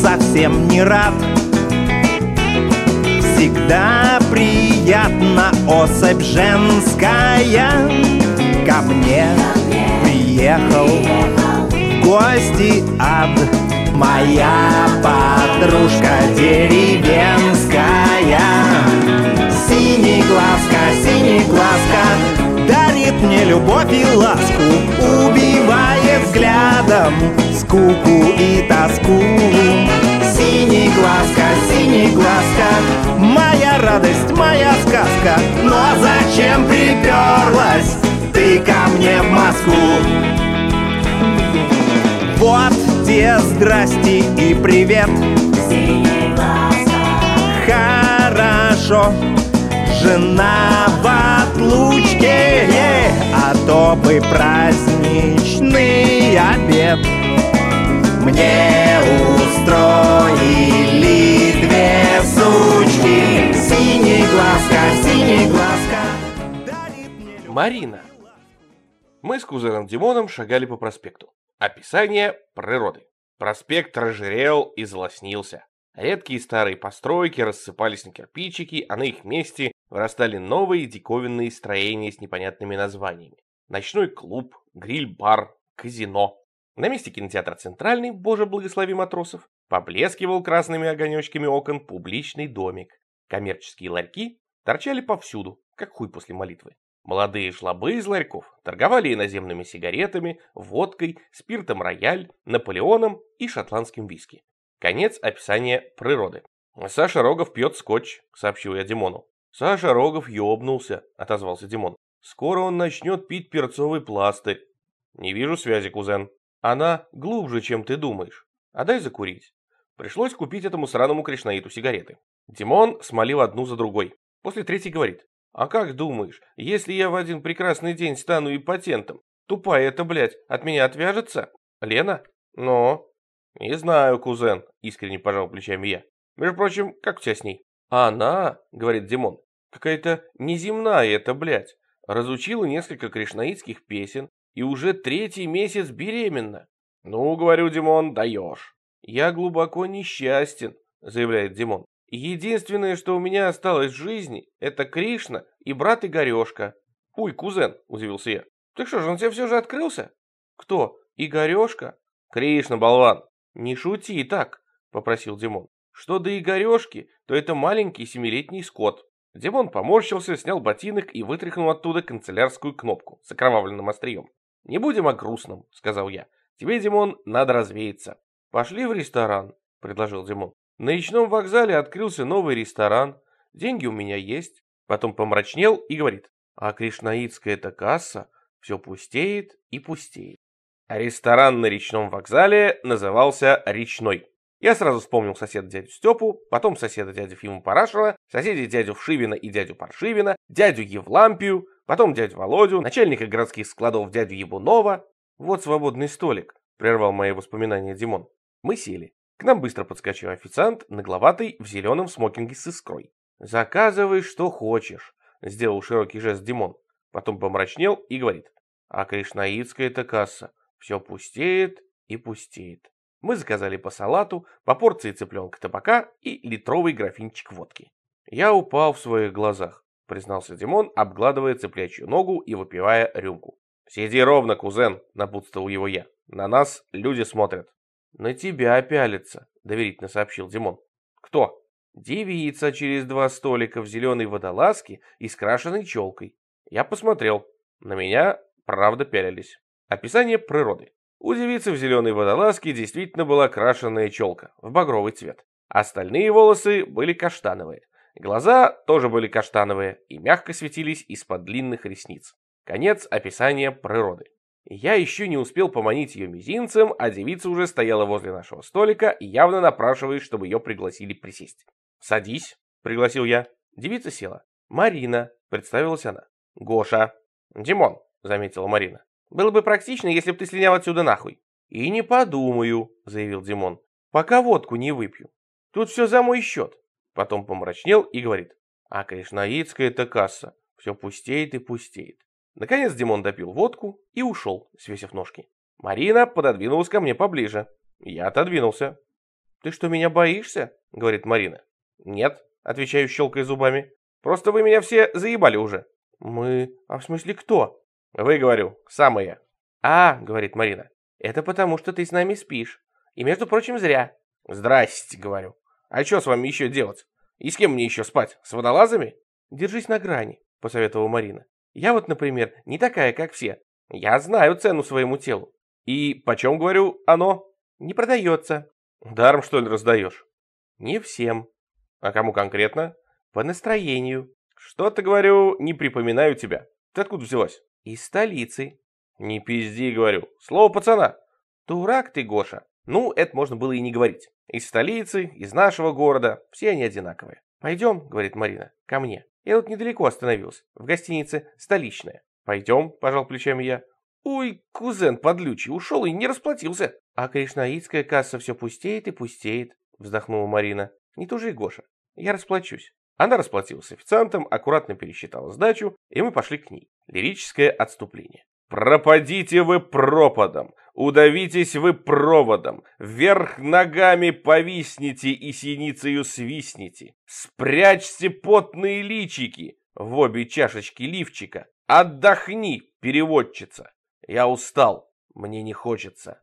совсем не рад. Всегда приятно особь женская. Ко мне приехал в гости ад. Моя подружка деревенская. Синий глазка, синий мне любовь и ласку Убивает взглядом скуку и тоску. Синий глазка, синий глазка Моя радость, моя сказка. Но зачем приперлась ты ко мне в Москву? Вот те здрасте и привет. Хорошо Жена в отлучке А то бы праздничный обед Мне устроили две сучки Синий глазка, синий глазка. Марина. Мы с кузеном Димоном шагали по проспекту. Описание природы. Проспект разжирел и залоснился. Редкие старые постройки рассыпались на кирпичики, а на их месте вырастали новые диковинные строения с непонятными названиями. Ночной клуб, гриль-бар, казино. На месте кинотеатра «Центральный», боже благослови матросов, поблескивал красными огонечками окон публичный домик. Коммерческие ларьки торчали повсюду, как хуй после молитвы. Молодые жлобы из ларьков торговали иноземными сигаретами, водкой, спиртом рояль, наполеоном и шотландским виски. Конец описания природы. «Саша Рогов пьет скотч», — сообщил я Димону. «Саша Рогов ёбнулся», — отозвался Димон. «Скоро он начнет пить перцовый пластырь». «Не вижу связи, кузен». «Она глубже, чем ты думаешь. А дай закурить». Пришлось купить этому сраному кришнаиту сигареты. Димон смолил одну за другой. После третьей говорит. «А как думаешь, если я в один прекрасный день стану импотентом, тупая эта, блядь, от меня отвяжется? Лена? Но?» «Не знаю, кузен», — искренне пожал плечами я. «Между прочим, как у тебя с ней?» «А она», — говорит Димон, — «какая-то неземная эта, блядь. Разучила несколько кришнаитских песен и уже третий месяц беременна». «Ну, — говорю, Димон, — даешь». «Я глубоко несчастен», — заявляет Димон. «Единственное, что у меня осталось в жизни, это Кришна и брат Игорешка». «Ой, кузен», — удивился я. «Так что же, он тебе все же открылся?» «Кто? Игорешка?» «Кришна, болван». «Не шути так», — попросил Димон. «Что до Игорешки, то это маленький семилетний скот». Димон поморщился, снял ботинок и вытряхнул оттуда канцелярскую кнопку с окровавленным острием. «Не будем о грустном», — сказал я. «Тебе, Димон, надо развеяться». «Пошли в ресторан», — предложил Димон. «На речном вокзале открылся новый ресторан. Деньги у меня есть». Потом помрачнел и говорит. «А кришнаитская-то касса все пустеет и пустеет». Ресторан на речном вокзале назывался «Речной». Я сразу вспомнил соседа дядю Степу, потом соседа дядю Фиму Парашева, соседей дядю Вшивина и дядю Паршивина, дядю Евлампию, потом дядю Володю, начальника городских складов дядю Ебунова. «Вот свободный столик», — прервал мои воспоминания Димон. Мы сели. К нам быстро подскочил официант, нагловатый, в зеленом смокинге с искрой. «Заказывай, что хочешь», — сделал широкий жест Димон. Потом помрачнел и говорит. «А кришнаитская-то касса все пустеет и пустеет. Мы заказали по салату, по порции цыпленка табака и литровый графинчик водки. Я упал в своих глазах, признался Димон, обгладывая цыплячью ногу и выпивая рюмку. «Сиди ровно, кузен», — напутствовал его я. «На нас люди смотрят». «На тебя пялятся», — доверительно сообщил Димон. «Кто?» «Девица через два столика в зеленой водолазке и с крашеной челкой». Я посмотрел. На меня, правда, пялились. Описание природы. У девицы в зеленой водолазке действительно была крашеная челка в багровый цвет. Остальные волосы были каштановые. Глаза тоже были каштановые и мягко светились из-под длинных ресниц. Конец описания природы. Я еще не успел поманить ее мизинцем, а девица уже стояла возле нашего столика, явно напрашиваясь, чтобы ее пригласили присесть. «Садись», — пригласил я. Девица села. «Марина», — представилась она. «Гоша». «Димон», — заметила Марина. Было бы практично, если бы ты слинял отсюда нахуй. И не подумаю, заявил Димон. Пока водку не выпью. Тут все за мой счет. Потом помрачнел и говорит. А кришнаитская-то касса. Все пустеет и пустеет. Наконец Димон допил водку и ушел, свесив ножки. Марина пододвинулась ко мне поближе. Я отодвинулся. Ты что, меня боишься? Говорит Марина. Нет, отвечаю, щелкая зубами. Просто вы меня все заебали уже. Мы... А в смысле кто? Вы, говорю, самые. А, говорит Марина, это потому, что ты с нами спишь. И, между прочим, зря. Здрасте, говорю. А что с вами еще делать? И с кем мне еще спать? С водолазами? Держись на грани, посоветовала Марина. Я вот, например, не такая, как все. Я знаю цену своему телу. И почем, говорю, оно? Не продается. Даром, что ли, раздаешь? Не всем. А кому конкретно? По настроению. Что-то, говорю, не припоминаю тебя. Ты откуда взялась? Из столицы. Не пизди, говорю. Слово пацана. Дурак ты, Гоша. Ну, это можно было и не говорить. Из столицы, из нашего города, все они одинаковые. Пойдем, говорит Марина, ко мне. Я тут недалеко остановился, в гостинице «Столичная». Пойдем, пожал плечами я. Ой, кузен подлючий, ушел и не расплатился. А кришнаитская касса все пустеет и пустеет, вздохнула Марина. Не тужи, Гоша, я расплачусь. Она расплатилась с официантом, аккуратно пересчитала сдачу, и мы пошли к ней. Лирическое отступление. «Пропадите вы пропадом, удавитесь вы проводом, вверх ногами повисните и синицею свистните, спрячьте потные личики в обе чашечки лифчика, отдохни, переводчица, я устал, мне не хочется».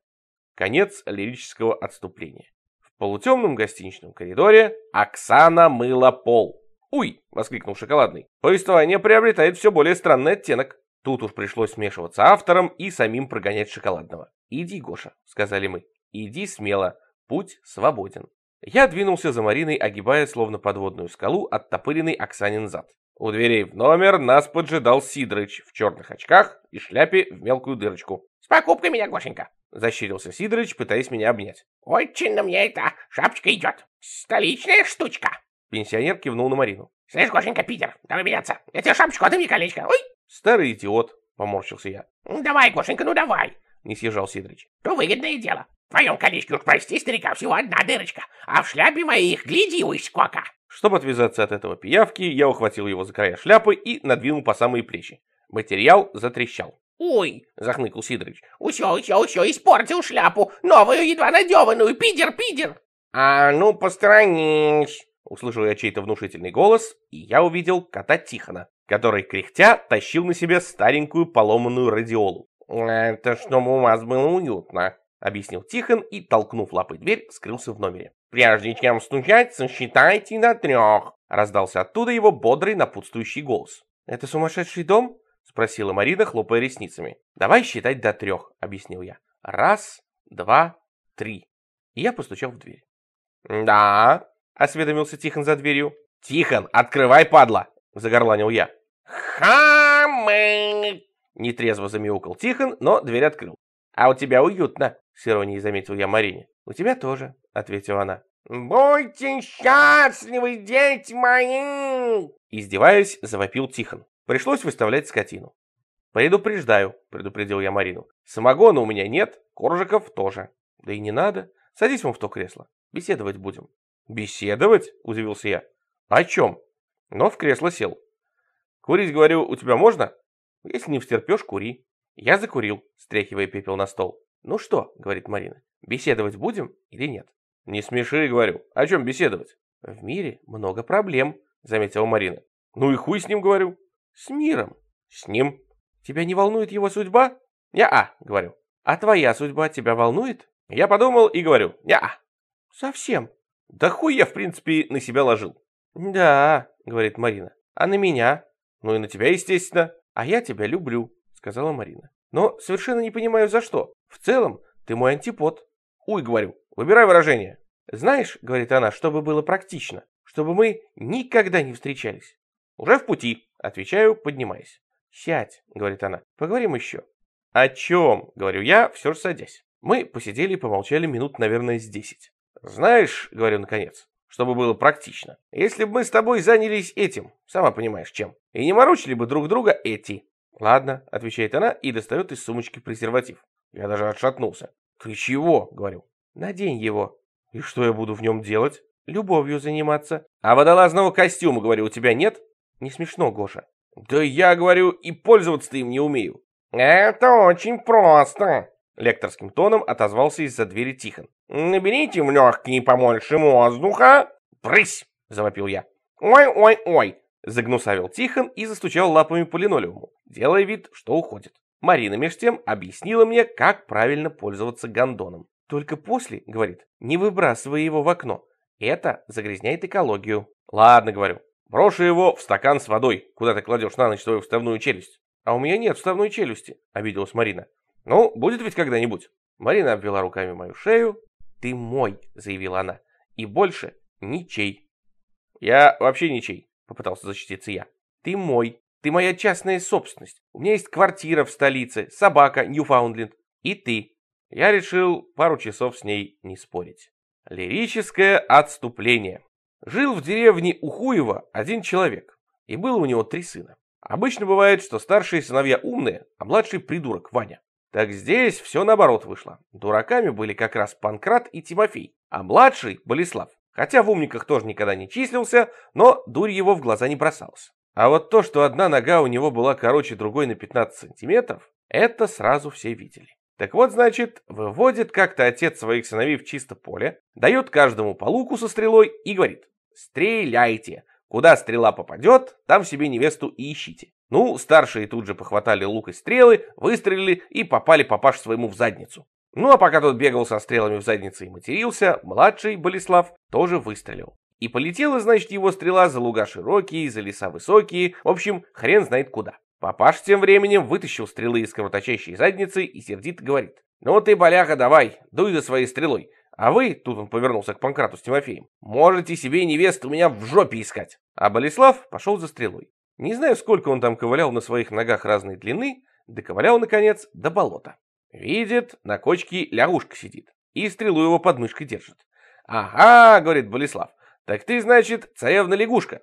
Конец лирического отступления. В полутемном гостиничном коридоре Оксана мыла пол. «Уй!» — воскликнул шоколадный. «Повествование приобретает все более странный оттенок». Тут уж пришлось смешиваться автором и самим прогонять шоколадного. «Иди, Гоша», — сказали мы. «Иди смело, путь свободен». Я двинулся за Мариной, огибая словно подводную скалу оттопыренный Оксанин зад. У дверей в номер нас поджидал Сидорыч в черных очках и шляпе в мелкую дырочку. «С покупкой меня, Гошенька!» — защирился Сидорыч, пытаясь меня обнять. «Очень на мне эта шапочка идет. Столичная штучка!» Пенсионер кивнул на Марину. «Слышь, Гошенька, Питер, давай меняться. Я тебе шапочку, а ты мне колечко. Ой!» «Старый идиот», — поморщился я. «Давай, Гошенька, ну давай!» — не съезжал Сидорыч. «То выгодное дело. В твоем колечке уж, прости, старика, всего одна дырочка, а в шляпе моих, гляди, уй, сколько!» Чтобы отвязаться от этого пиявки, я ухватил его за края шляпы и надвинул по самые плечи. Материал затрещал. «Ой!» — захныкал Сидорыч. «Усё, усё, усё, испортил шляпу! Новую, едва надеванную! Пидер, пидер!» «А ну, посторонись!» Услышал я чей-то внушительный голос, и я увидел кота Тихона, который, кряхтя, тащил на себе старенькую поломанную радиолу. «Это чтобы у вас было уютно», — объяснил Тихон и, толкнув лапой дверь, скрылся в номере. «Прежде чем стучать, сосчитайте до трех», — раздался оттуда его бодрый напутствующий голос. «Это сумасшедший дом?» — спросила Марина, хлопая ресницами. «Давай считать до трех», — объяснил я. «Раз, два, три». И я постучал в дверь. «Да», — осведомился Тихон за дверью. «Тихон, открывай, падла!» — загорланил я. «Хамы!» — нетрезво замяукал Тихон, но дверь открыл. «А у тебя уютно», — с иронией заметил я Марине. «У тебя тоже», — ответила она. «Будьте счастливы, дети мои!» Издеваясь, завопил Тихон. Пришлось выставлять скотину. «Предупреждаю», — предупредил я Марину. «Самогона у меня нет, коржиков тоже. Да и не надо. Садись вон в то кресло. Беседовать будем». «Беседовать?» — удивился я. «О чем?» Но в кресло сел. «Курить, говорю, у тебя можно?» «Если не встерпешь, кури». Я закурил, стряхивая пепел на стол. «Ну что?» — говорит Марина. «Беседовать будем или нет?» «Не смеши, — говорю. О чем беседовать?» «В мире много проблем», — заметила Марина. «Ну и хуй с ним, — говорю». «С миром». «С ним». «Тебя не волнует его судьба?» «Я-а», — говорю. «А твоя судьба тебя волнует?» Я подумал и говорю. «Я-а». «Совсем?» Да хуй я, в принципе, на себя ложил. Да, говорит Марина. А на меня? Ну и на тебя, естественно. А я тебя люблю, сказала Марина. Но совершенно не понимаю, за что. В целом, ты мой антипод. Уй, говорю, выбирай выражение. Знаешь, говорит она, чтобы было практично, чтобы мы никогда не встречались. Уже в пути, отвечаю, поднимаясь. Сядь, говорит она, поговорим еще. О чем, говорю я, все же садясь. Мы посидели и помолчали минут, наверное, с десять. «Знаешь, — говорю наконец, — чтобы было практично, если бы мы с тобой занялись этим, сама понимаешь чем, и не морочили бы друг друга эти». «Ладно», — отвечает она и достает из сумочки презерватив. Я даже отшатнулся. «Ты чего?» — говорю. «Надень его». «И что я буду в нем делать?» «Любовью заниматься». «А водолазного костюма, говорю, у тебя нет?» «Не смешно, Гоша». «Да я, говорю, и пользоваться-то им не умею». «Это очень просто», Лекторским тоном отозвался из-за двери Тихон. «Наберите в легкие побольше воздуха!» «Брысь!» — завопил я. «Ой-ой-ой!» — загнусавил Тихон и застучал лапами по линолеуму, делая вид, что уходит. Марина меж тем объяснила мне, как правильно пользоваться гондоном. «Только после, — говорит, — не выбрасывай его в окно. Это загрязняет экологию». «Ладно, — говорю, — брошу его в стакан с водой, куда ты кладешь на ночь свою вставную челюсть». «А у меня нет вставной челюсти», — обиделась Марина. «Ну, будет ведь когда-нибудь». Марина обвела руками мою шею. «Ты мой», — заявила она, — «и больше ничей». «Я вообще ничей», — попытался защититься я. «Ты мой, ты моя частная собственность. У меня есть квартира в столице, собака, Ньюфаундленд. И ты». Я решил пару часов с ней не спорить. Лирическое отступление. Жил в деревне Ухуева один человек, и было у него три сына. Обычно бывает, что старшие сыновья умные, а младший придурок Ваня. Так здесь все наоборот вышло. Дураками были как раз Панкрат и Тимофей, а младший — Болеслав. Хотя в умниках тоже никогда не числился, но дурь его в глаза не бросалась. А вот то, что одна нога у него была короче другой на 15 сантиметров, это сразу все видели. Так вот, значит, выводит как-то отец своих сыновей в чисто поле, дает каждому по луку со стрелой и говорит «Стреляйте! Куда стрела попадет, там себе невесту и ищите. Ну, старшие тут же похватали лук и стрелы, выстрелили и попали папаш своему в задницу. Ну, а пока тот бегал со стрелами в заднице и матерился, младший Болеслав тоже выстрелил. И полетела, значит, его стрела за луга широкие, за леса высокие, в общем, хрен знает куда. Папаш тем временем вытащил стрелы из кровоточащей задницы и сердито говорит. «Ну ты, боляха, давай, дуй за своей стрелой, а вы, тут он повернулся к Панкрату с Тимофеем, можете себе невесту у меня в жопе искать. А Болеслав пошел за стрелой. Не знаю, сколько он там ковылял на своих ногах разной длины, доковылял, наконец, до болота. Видит, на кочке лягушка сидит, и стрелу его под мышкой держит. «Ага», — говорит Болеслав, — «так ты, значит, царевна-лягушка?»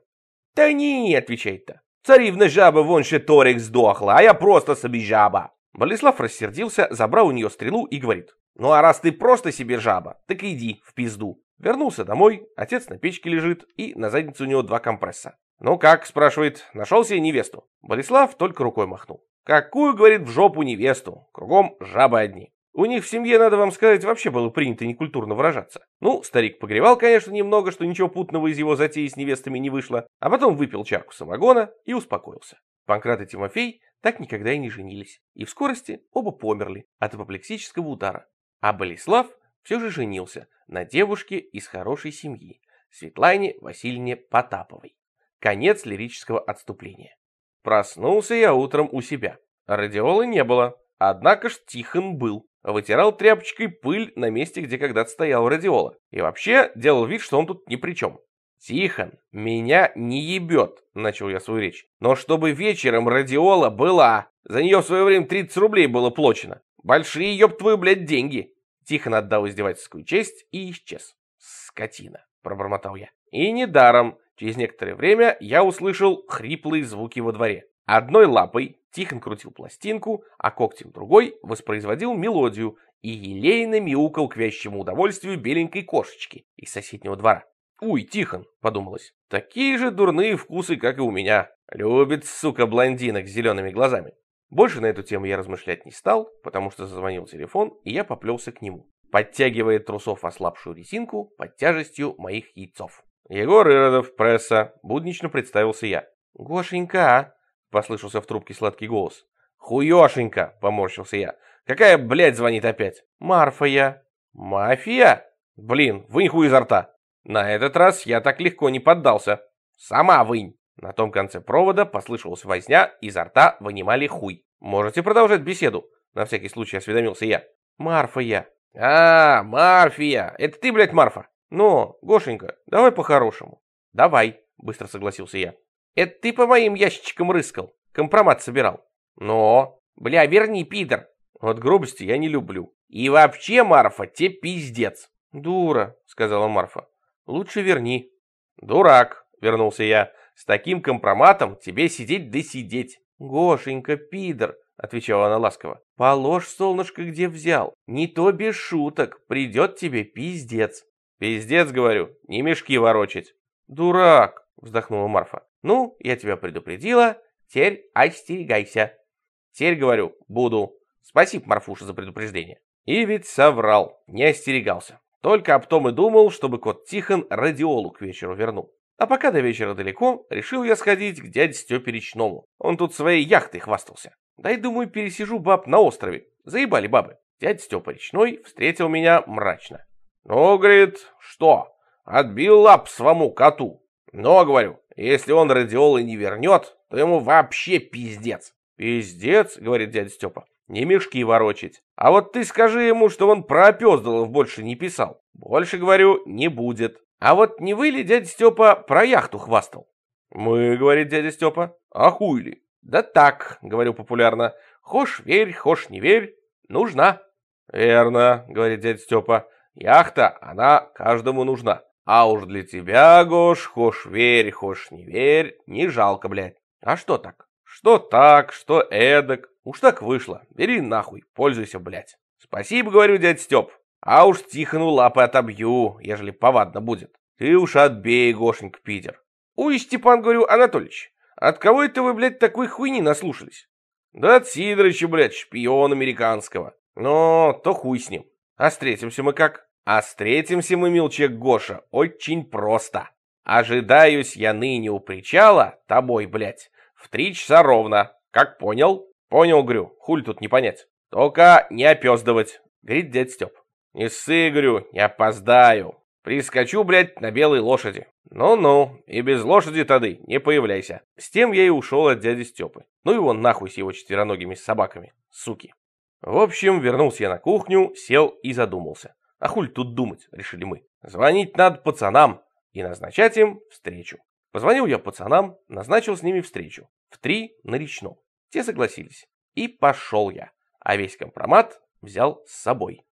«Да не», — отвечает-то, — «царевна жаба вон ще торик сдохла, а я просто себе жаба». Болеслав рассердился, забрал у нее стрелу и говорит, ну а раз ты просто себе жаба, так иди в пизду. Вернулся домой, отец на печке лежит, и на заднице у него два компресса. «Ну как?» – спрашивает. «Нашел себе невесту?» Болеслав только рукой махнул. «Какую, — говорит, — в жопу невесту? Кругом жабы одни». У них в семье, надо вам сказать, вообще было принято некультурно выражаться. Ну, старик погревал, конечно, немного, что ничего путного из его затеи с невестами не вышло, а потом выпил чарку самогона и успокоился. Панкрат и Тимофей так никогда и не женились, и в скорости оба померли от апоплексического удара. А Болеслав все же женился на девушке из хорошей семьи, Светлане Васильевне Потаповой. Конец лирического отступления. Проснулся я утром у себя. Радиолы не было, однако ж Тихон был. Вытирал тряпочкой пыль на месте, где когда-то стоял радиола. И вообще делал вид, что он тут ни при чем. «Тихон, меня не ебет», — начал я свою речь. «Но чтобы вечером радиола была, за нее в свое время 30 рублей было плачено. Большие, ёб твою, блядь, деньги. Тихон отдал издевательскую честь и исчез. Скотина, пробормотал я. И недаром. Через некоторое время я услышал хриплые звуки во дворе. Одной лапой Тихон крутил пластинку, а когтем другой воспроизводил мелодию и елейно мяукал к вящему удовольствию беленькой кошечки из соседнего двора. «Уй, Тихон!» — подумалось. «Такие же дурные вкусы, как и у меня. Любит, сука, блондинок с зелеными глазами. Больше на эту тему я размышлять не стал, потому что зазвонил телефон, и я поплелся к нему, подтягивая трусов ослабшую резинку под тяжестью моих яйцов. «Егор Иродов, пресса», — буднично представился я. «Гошенька», — послышался в трубке сладкий голос. «Хуёшенька», — поморщился я. «Какая, блядь, звонит опять?» «Марфа я». «Мафия?» «Блин, вынь хуй изо рта». На этот раз я так легко не поддался. «Сама вынь». На том конце провода послышалась возня, изо рта вынимали хуй. «Можете продолжать беседу?» На всякий случай осведомился я. «Марфа я». «А, Марфия! Это ты, блядь, Марфа?» «Ну, Гошенька, давай по-хорошему». «Давай», — быстро согласился я. «Это ты по моим ящичкам рыскал, компромат собирал». «Но, бля, верни, пидор». Вот грубости я не люблю. «И вообще, Марфа, те пиздец». «Дура», — сказала Марфа. «Лучше верни». «Дурак», — вернулся я. С таким компроматом тебе сидеть да сидеть. Гошенька, пидор, отвечала она ласково. Положь, солнышко, где взял. Не то без шуток, придет тебе пиздец. Пиздец, говорю, не мешки ворочать. Дурак, вздохнула Марфа. Ну, я тебя предупредила, теперь остерегайся. Теперь, говорю, буду. Спасибо, Марфуша, за предупреждение. И ведь соврал, не остерегался. Только об том и думал, чтобы кот Тихон радиолу к вечеру вернул. А пока до вечера далеко, решил я сходить к дяде Степе Речному. Он тут своей яхтой хвастался. Дай, думаю, пересижу баб на острове. Заебали бабы. Дядя Степа Речной встретил меня мрачно. Ну, говорит, что, отбил лап своему коту? Но, говорю, если он радиолы не вернет, то ему вообще пиздец. Пиздец, говорит дядя Степа, не мешки ворочить. А вот ты скажи ему, что он про опездалов больше не писал. Больше, говорю, не будет. А вот не вы ли, дядя Степа, про яхту хвастал? Мы, говорит дядя Степа, а хуй ли? Да так, говорю популярно, хошь верь, хошь не верь, нужна. Верно, говорит дядя Степа, яхта, она каждому нужна. А уж для тебя, Гош, хошь верь, хошь не верь, не жалко, блядь. А что так? Что так, что эдак? Уж так вышло. Бери нахуй, пользуйся, блядь. Спасибо, говорю, дядь Степ. А уж Тихону лапы отобью, ежели повадно будет. Ты уж отбей, Гошенька, Питер. Ой, Степан, говорю, Анатольевич, от кого это вы, блядь, такой хуйни наслушались? Да от Сидорыча, блядь, шпион американского. Но то хуй с ним. А встретимся мы как? А встретимся мы, милчик Гоша, очень просто. Ожидаюсь я ныне у причала, тобой, блядь, в три часа ровно. Как понял? Понял, говорю, хуль тут не понять. Только не опездывать, говорит дядь Степ. Не ссы, говорю, не опоздаю. Прискочу, блядь, на белой лошади. Ну-ну, и без лошади тады не появляйся. С тем я и ушел от дяди Степы. Ну вон нахуй с его четвероногими собаками, суки. В общем, вернулся я на кухню, сел и задумался. А хуль тут думать, решили мы. Звонить надо пацанам и назначать им встречу. Позвонил я пацанам, назначил с ними встречу. В три на речном. Те согласились. И пошел я. А весь компромат взял с собой.